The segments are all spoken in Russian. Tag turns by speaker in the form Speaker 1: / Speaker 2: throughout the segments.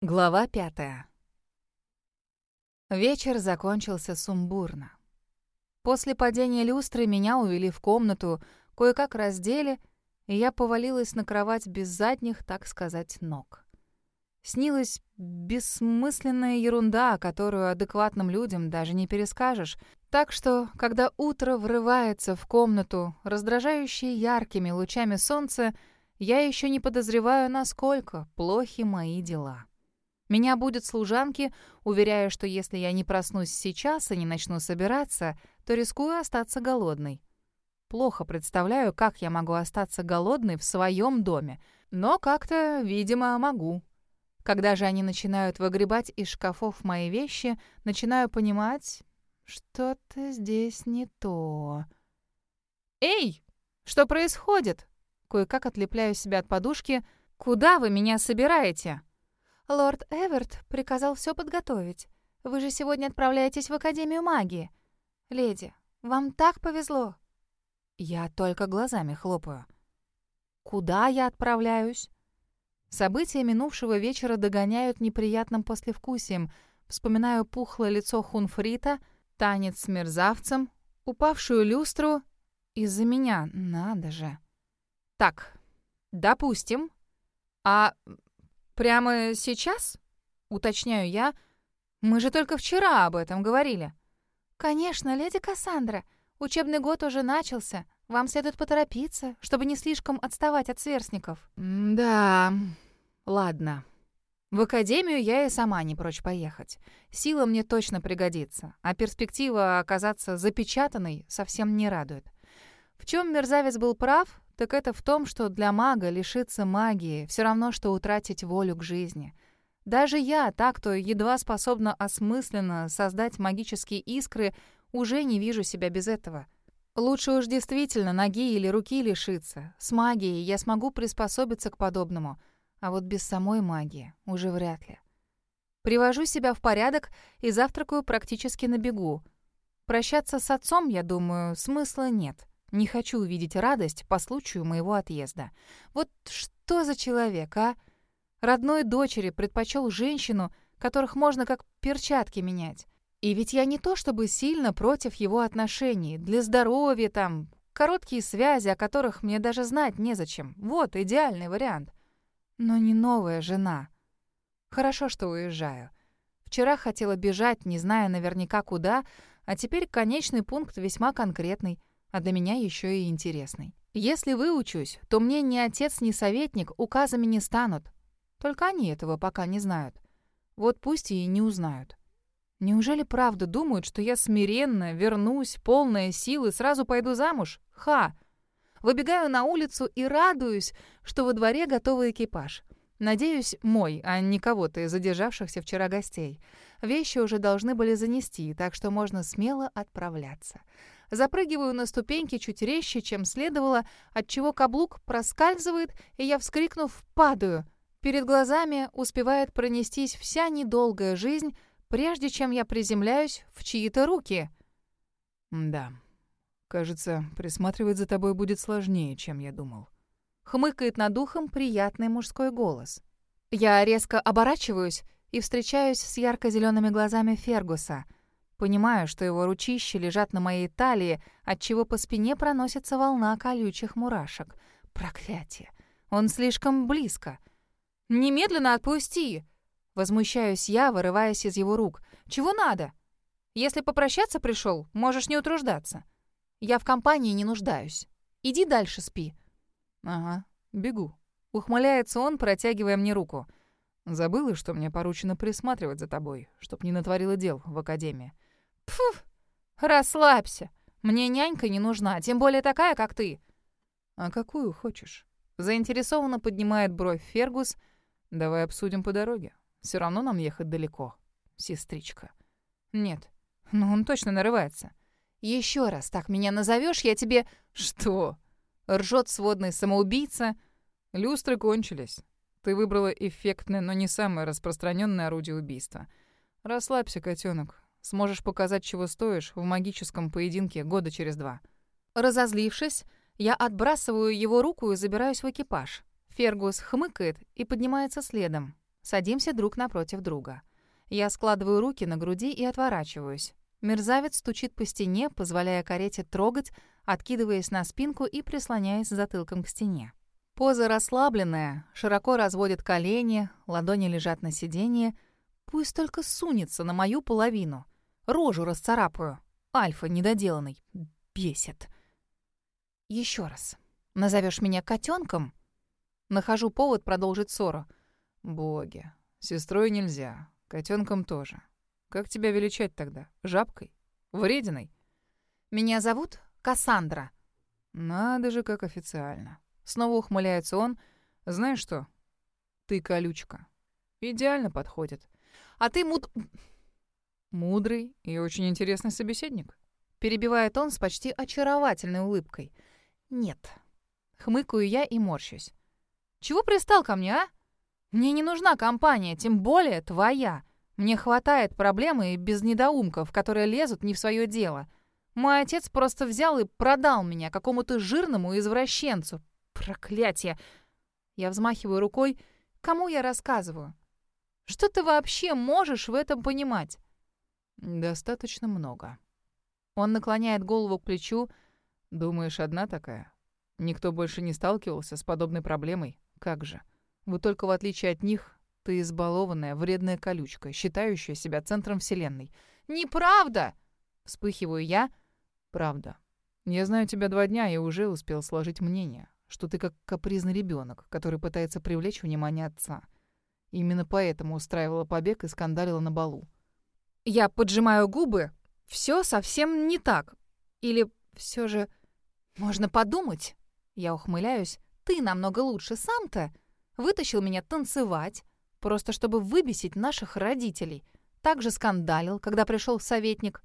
Speaker 1: Глава пятая. Вечер закончился сумбурно. После падения люстры меня увели в комнату, кое-как раздели, и я повалилась на кровать без задних, так сказать, ног. Снилась бессмысленная ерунда, которую адекватным людям даже не перескажешь. Так что, когда утро врывается в комнату, раздражающее яркими лучами солнца, я еще не подозреваю, насколько плохи мои дела. Меня будут служанки, уверяя, что если я не проснусь сейчас и не начну собираться, то рискую остаться голодной. Плохо представляю, как я могу остаться голодной в своем доме, но как-то, видимо, могу. Когда же они начинают выгребать из шкафов мои вещи, начинаю понимать, что-то здесь не то. «Эй, что происходит?» Кое-как отлепляю себя от подушки. «Куда вы меня собираете?»
Speaker 2: «Лорд Эверт приказал все подготовить. Вы же сегодня отправляетесь в Академию магии. Леди, вам так повезло».
Speaker 1: Я только глазами хлопаю. «Куда я отправляюсь?» События минувшего вечера догоняют неприятным послевкусием. Вспоминаю пухлое лицо Хунфрита, танец с мерзавцем, упавшую люстру. Из-за меня, надо же. Так, допустим. А «Прямо сейчас?» — уточняю я. «Мы же только вчера об этом говорили».
Speaker 2: «Конечно, леди Кассандра. Учебный год уже начался. Вам следует поторопиться, чтобы не слишком отставать от сверстников».
Speaker 1: «Да, ладно. В академию я и сама не прочь поехать. Сила мне точно пригодится, а перспектива оказаться запечатанной совсем не радует. В чем мерзавец был прав, так это в том, что для мага лишиться магии все равно, что утратить волю к жизни. Даже я, так кто едва способна осмысленно создать магические искры, уже не вижу себя без этого. Лучше уж действительно ноги или руки лишиться. С магией я смогу приспособиться к подобному, а вот без самой магии уже вряд ли. Привожу себя в порядок и завтракаю практически на бегу. Прощаться с отцом, я думаю, смысла нет. Не хочу увидеть радость по случаю моего отъезда. Вот что за человек, а? Родной дочери предпочел женщину, которых можно как перчатки менять. И ведь я не то чтобы сильно против его отношений. Для здоровья там, короткие связи, о которых мне даже знать незачем. Вот идеальный вариант. Но не новая жена. Хорошо, что уезжаю. Вчера хотела бежать, не зная наверняка куда, а теперь конечный пункт весьма конкретный а для меня еще и интересный. Если выучусь, то мне ни отец, ни советник указами не станут. Только они этого пока не знают. Вот пусть и не узнают. Неужели правда думают, что я смиренно вернусь, полная силы, сразу пойду замуж? Ха! Выбегаю на улицу и радуюсь, что во дворе готовый экипаж. Надеюсь, мой, а не кого-то из задержавшихся вчера гостей. Вещи уже должны были занести, так что можно смело отправляться. Запрыгиваю на ступеньки чуть резче, чем следовало, отчего каблук проскальзывает, и я, вскрикнув, падаю. Перед глазами успевает пронестись вся недолгая жизнь, прежде чем я приземляюсь в чьи-то руки.
Speaker 3: «Да, кажется, присматривать за тобой будет сложнее, чем я думал».
Speaker 1: Хмыкает над ухом приятный мужской голос. Я резко оборачиваюсь и встречаюсь с ярко зелеными глазами Фергуса — Понимаю, что его ручища лежат на моей талии, отчего по спине проносится волна колючих мурашек. Проклятие! Он слишком близко. «Немедленно отпусти!» Возмущаюсь я, вырываясь из его рук. «Чего надо? Если попрощаться пришел, можешь не утруждаться. Я в компании не нуждаюсь. Иди дальше спи».
Speaker 3: «Ага, бегу», —
Speaker 1: ухмыляется он, протягивая мне руку.
Speaker 3: «Забыла, что мне поручено присматривать за тобой, чтоб не натворила дел в академии».
Speaker 1: Пф, расслабься. Мне нянька не нужна, тем более такая, как ты.
Speaker 3: А какую хочешь?
Speaker 1: Заинтересованно поднимает бровь Фергус.
Speaker 3: Давай обсудим по дороге. Все равно нам ехать далеко, сестричка.
Speaker 1: Нет, ну он точно нарывается. Еще раз так меня назовешь, я тебе...
Speaker 3: Что?
Speaker 1: Ржет сводный самоубийца.
Speaker 3: Люстры кончились. Ты выбрала эффектное, но не самое распространенное орудие убийства. Расслабься, котенок. Сможешь показать, чего стоишь в магическом поединке года через два».
Speaker 1: Разозлившись, я отбрасываю его руку и забираюсь в экипаж. Фергус хмыкает и поднимается следом. Садимся друг напротив друга. Я складываю руки на груди и отворачиваюсь. Мерзавец стучит по стене, позволяя карете трогать, откидываясь на спинку и прислоняясь затылком к стене. Поза расслабленная, широко разводит колени, ладони лежат на сиденье. Пусть только сунется на мою половину. Рожу расцарапаю. Альфа недоделанный. Бесит. Еще раз. Назовешь меня котенком? Нахожу повод продолжить ссору.
Speaker 3: Боги. Сестрой нельзя. Котенком тоже. Как тебя величать тогда? Жабкой? Врединой?
Speaker 1: Меня зовут Кассандра.
Speaker 3: Надо же, как официально. Снова ухмыляется он. Знаешь что? Ты колючка. Идеально подходит.
Speaker 1: А ты муд...
Speaker 3: Мудрый и очень интересный собеседник.
Speaker 1: Перебивает он с почти очаровательной улыбкой. Нет. Хмыкаю я и морщусь. Чего пристал ко мне, а? Мне не нужна компания, тем более твоя. Мне хватает проблемы и без недоумков, которые лезут не в свое дело. Мой отец просто взял и продал меня какому-то жирному извращенцу. Проклятие! Я взмахиваю рукой. Кому я рассказываю? Что ты вообще можешь в этом понимать?
Speaker 3: Достаточно много.
Speaker 1: Он наклоняет голову к плечу.
Speaker 3: Думаешь, одна такая? Никто больше не сталкивался с подобной проблемой? Как же? Вот только в отличие от них, ты избалованная, вредная колючка, считающая себя центром вселенной.
Speaker 1: Неправда! Вспыхиваю я.
Speaker 3: Правда. Я знаю тебя два дня и уже успел сложить мнение что ты как капризный ребенок, который пытается привлечь внимание отца. Именно поэтому устраивала побег и скандалила на балу.
Speaker 1: Я поджимаю губы. Все совсем не так. Или все же можно подумать. Я ухмыляюсь. Ты намного лучше сам-то. Вытащил меня танцевать, просто чтобы выбесить наших родителей. Также скандалил, когда пришел советник.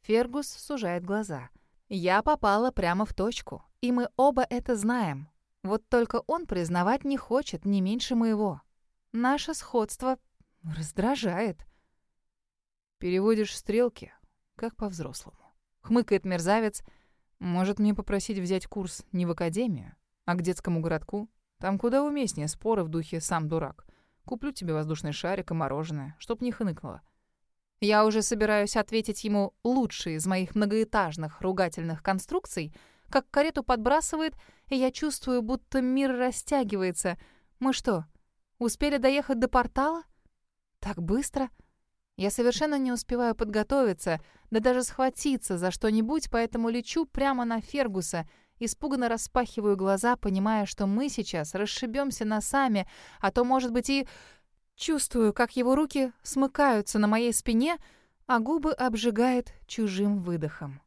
Speaker 1: Фергус сужает глаза. Я попала прямо в точку, и мы оба это знаем. Вот только он признавать не хочет не меньше моего. Наше сходство раздражает.
Speaker 3: Переводишь стрелки, как по-взрослому. Хмыкает мерзавец. Может мне попросить взять курс не в академию, а к детскому городку? Там куда уместнее споры в духе «сам дурак». Куплю тебе воздушный шарик и мороженое, чтоб не хныкнуло.
Speaker 1: Я уже собираюсь ответить ему лучший из моих многоэтажных ругательных конструкций, как карету подбрасывает, и я чувствую, будто мир растягивается. Мы что, успели доехать до портала? Так быстро? Я совершенно не успеваю подготовиться, да даже схватиться за что-нибудь, поэтому лечу прямо на Фергуса, испуганно распахиваю глаза, понимая, что мы сейчас расшибемся носами, а то, может быть, и... Чувствую, как его руки смыкаются на моей спине, а губы обжигает чужим выдохом.